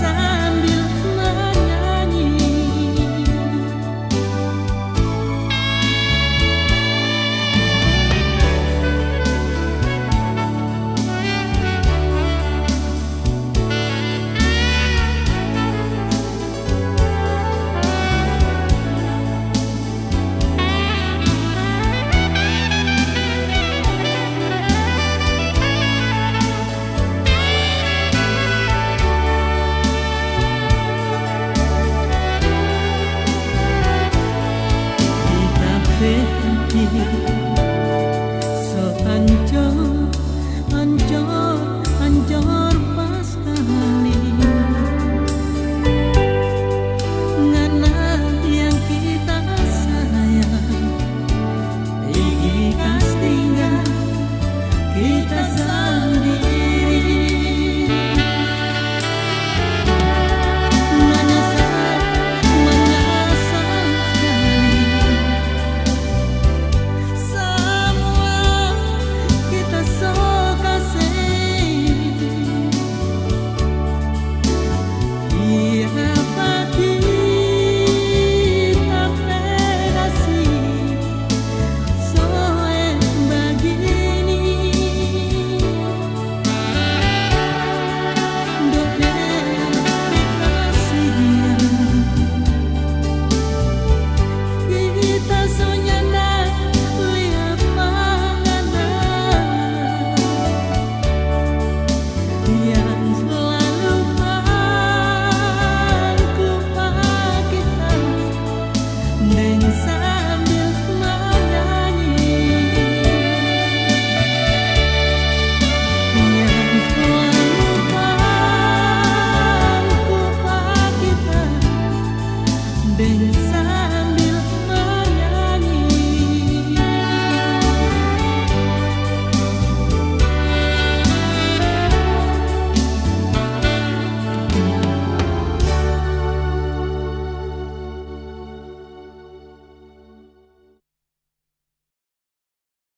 在